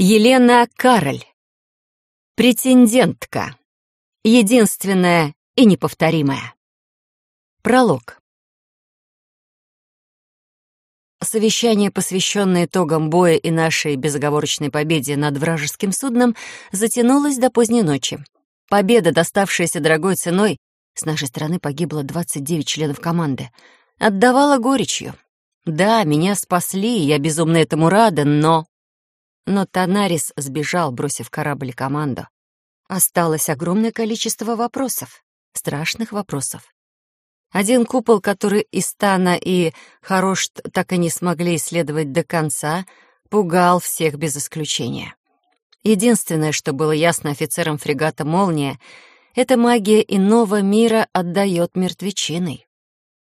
Елена Кароль. Претендентка. Единственная и неповторимая. Пролог. Совещание, посвященное итогам боя и нашей безоговорочной победе над вражеским судном, затянулось до поздней ночи. Победа, доставшаяся дорогой ценой, с нашей стороны погибло 29 членов команды, отдавала горечью. Да, меня спасли, я безумно этому рада, но... Но Танарис сбежал, бросив корабль команду. Осталось огромное количество вопросов, страшных вопросов. Один купол, который Истана и Хорошт так и не смогли исследовать до конца, пугал всех без исключения. Единственное, что было ясно офицерам фрегата «Молния», это магия иного мира отдает мертвечиной.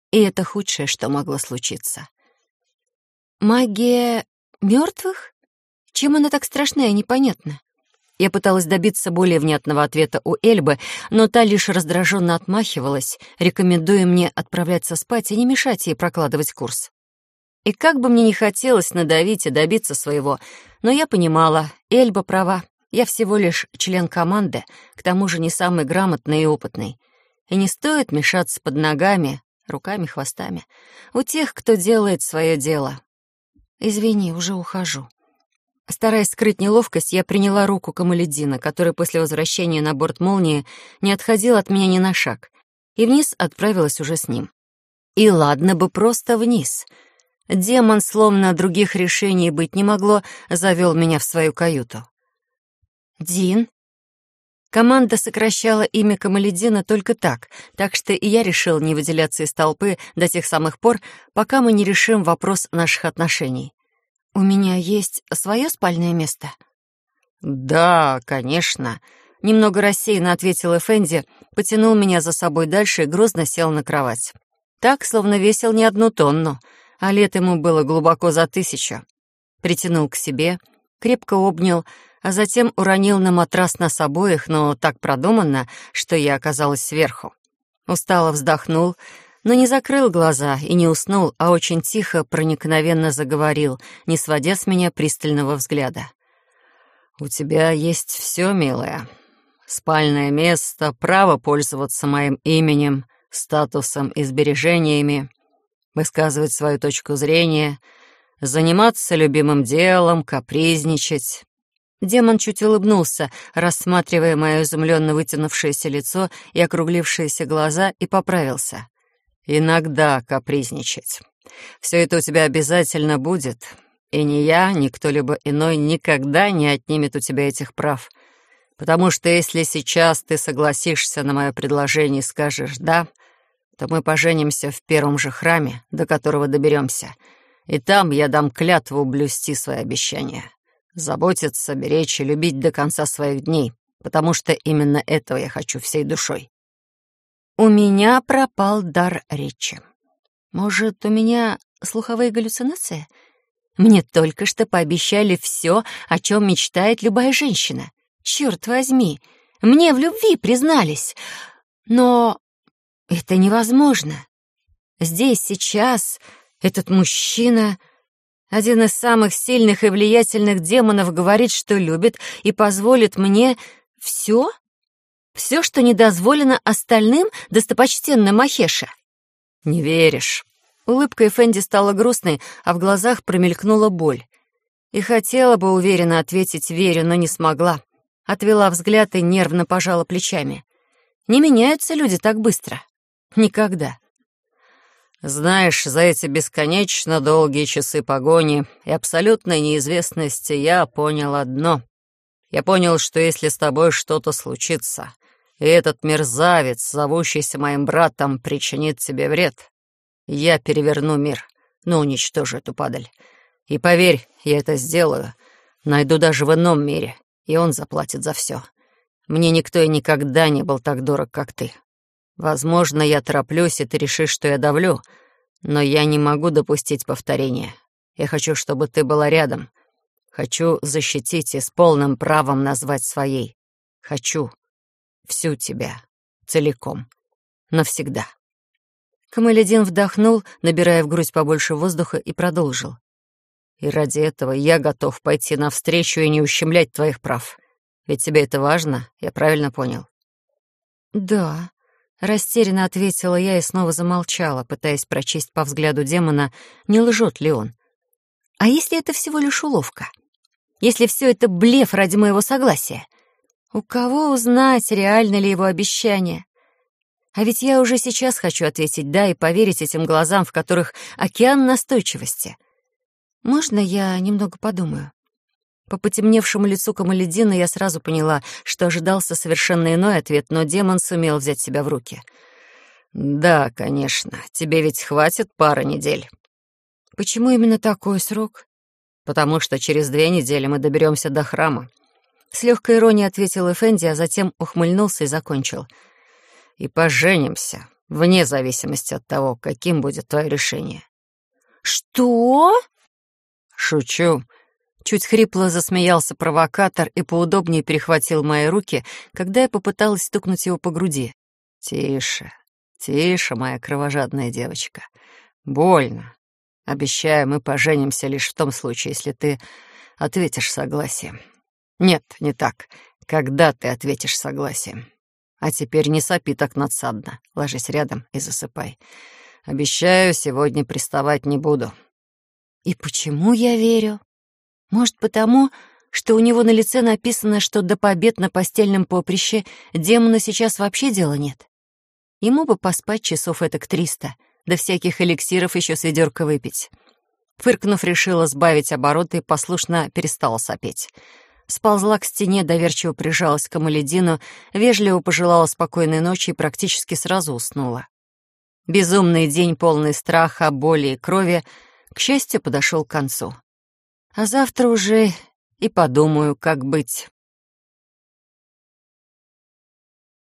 И это худшее, что могло случиться. Магия мертвых? Чем она так страшна и непонятна? Я пыталась добиться более внятного ответа у Эльбы, но та лишь раздраженно отмахивалась, рекомендуя мне отправляться спать и не мешать ей прокладывать курс. И как бы мне ни хотелось надавить и добиться своего, но я понимала, Эльба права, я всего лишь член команды, к тому же не самый грамотный и опытный. И не стоит мешаться под ногами, руками, хвостами, у тех, кто делает свое дело. Извини, уже ухожу. Стараясь скрыть неловкость, я приняла руку Камаледина, который после возвращения на борт «Молнии» не отходил от меня ни на шаг, и вниз отправилась уже с ним. И ладно бы просто вниз. Демон, словно других решений быть не могло, завел меня в свою каюту. «Дин?» Команда сокращала имя Камаледина только так, так что и я решил не выделяться из толпы до тех самых пор, пока мы не решим вопрос наших отношений. «У меня есть свое спальное место?» «Да, конечно», — немного рассеянно ответил Эфенди, потянул меня за собой дальше и грозно сел на кровать. Так, словно весил не одну тонну, а лет ему было глубоко за тысячу. Притянул к себе, крепко обнял, а затем уронил на матрас нас обоих, но так продуманно, что я оказалась сверху. Устало вздохнул — но не закрыл глаза и не уснул, а очень тихо, проникновенно заговорил, не сводя с меня пристального взгляда. «У тебя есть все, милая. Спальное место, право пользоваться моим именем, статусом и сбережениями, высказывать свою точку зрения, заниматься любимым делом, капризничать». Демон чуть улыбнулся, рассматривая мое изумленно вытянувшееся лицо и округлившиеся глаза, и поправился. Иногда капризничать. Все это у тебя обязательно будет, и ни я, ни кто-либо иной никогда не отнимет у тебя этих прав. Потому что если сейчас ты согласишься на мое предложение и скажешь «да», то мы поженимся в первом же храме, до которого доберемся, и там я дам клятву блюсти свои обещания, заботиться, беречь и любить до конца своих дней, потому что именно этого я хочу всей душой. У меня пропал дар речи. Может, у меня слуховые галлюцинации? Мне только что пообещали все, о чем мечтает любая женщина. Черт возьми, мне в любви признались. Но это невозможно. Здесь, сейчас, этот мужчина, один из самых сильных и влиятельных демонов, говорит, что любит и позволит мне все? Все, что не дозволено остальным, достопочтенным Махеша. Не веришь. Улыбка Эфенди стала грустной, а в глазах промелькнула боль. И хотела бы уверенно ответить «верю», но не смогла. Отвела взгляд и нервно пожала плечами. Не меняются люди так быстро. Никогда. Знаешь, за эти бесконечно долгие часы погони и абсолютной неизвестности я понял одно. Я понял, что если с тобой что-то случится, и этот мерзавец, зовущийся моим братом, причинит тебе вред, я переверну мир, но уничтожу эту падаль. И поверь, я это сделаю. Найду даже в ином мире, и он заплатит за все. Мне никто и никогда не был так дорог, как ты. Возможно, я тороплюсь, и ты решишь, что я давлю, но я не могу допустить повторения. Я хочу, чтобы ты была рядом. Хочу защитить и с полным правом назвать своей. Хочу, всю тебя, целиком, навсегда». Камаледин вдохнул, набирая в грудь побольше воздуха, и продолжил. И ради этого я готов пойти навстречу и не ущемлять твоих прав. Ведь тебе это важно, я правильно понял?» «Да», — растерянно ответила я и снова замолчала, пытаясь прочесть по взгляду демона, не лжет ли он. «А если это всего лишь уловка? Если все это блеф ради моего согласия? У кого узнать, реально ли его обещание? А ведь я уже сейчас хочу ответить «да» и поверить этим глазам, в которых океан настойчивости. Можно я немного подумаю?» По потемневшему лицу Камаледина я сразу поняла, что ожидался совершенно иной ответ, но демон сумел взять себя в руки. «Да, конечно. Тебе ведь хватит пары недель». «Почему именно такой срок?» «Потому что через две недели мы доберемся до храма». С легкой иронией ответил Эфенди, а затем ухмыльнулся и закончил. «И поженимся, вне зависимости от того, каким будет твое решение». «Что?» «Шучу. Чуть хрипло засмеялся провокатор и поудобнее перехватил мои руки, когда я попыталась стукнуть его по груди. «Тише, тише, моя кровожадная девочка. Больно. Обещаю, мы поженимся лишь в том случае, если ты ответишь согласием. Нет, не так. Когда ты ответишь согласием. А теперь не сопи так надсадно. Ложись рядом и засыпай. Обещаю, сегодня приставать не буду». «И почему я верю?» Может, потому, что у него на лице написано, что до побед на постельном поприще демона сейчас вообще дела нет? Ему бы поспать часов этак триста, да всяких эликсиров еще с ведерка выпить. Фыркнув, решила сбавить обороты и послушно перестала сопеть. Сползла к стене, доверчиво прижалась к Амаледину, вежливо пожелала спокойной ночи и практически сразу уснула. Безумный день, полный страха, боли и крови, к счастью, подошел к концу. А завтра уже и подумаю, как быть.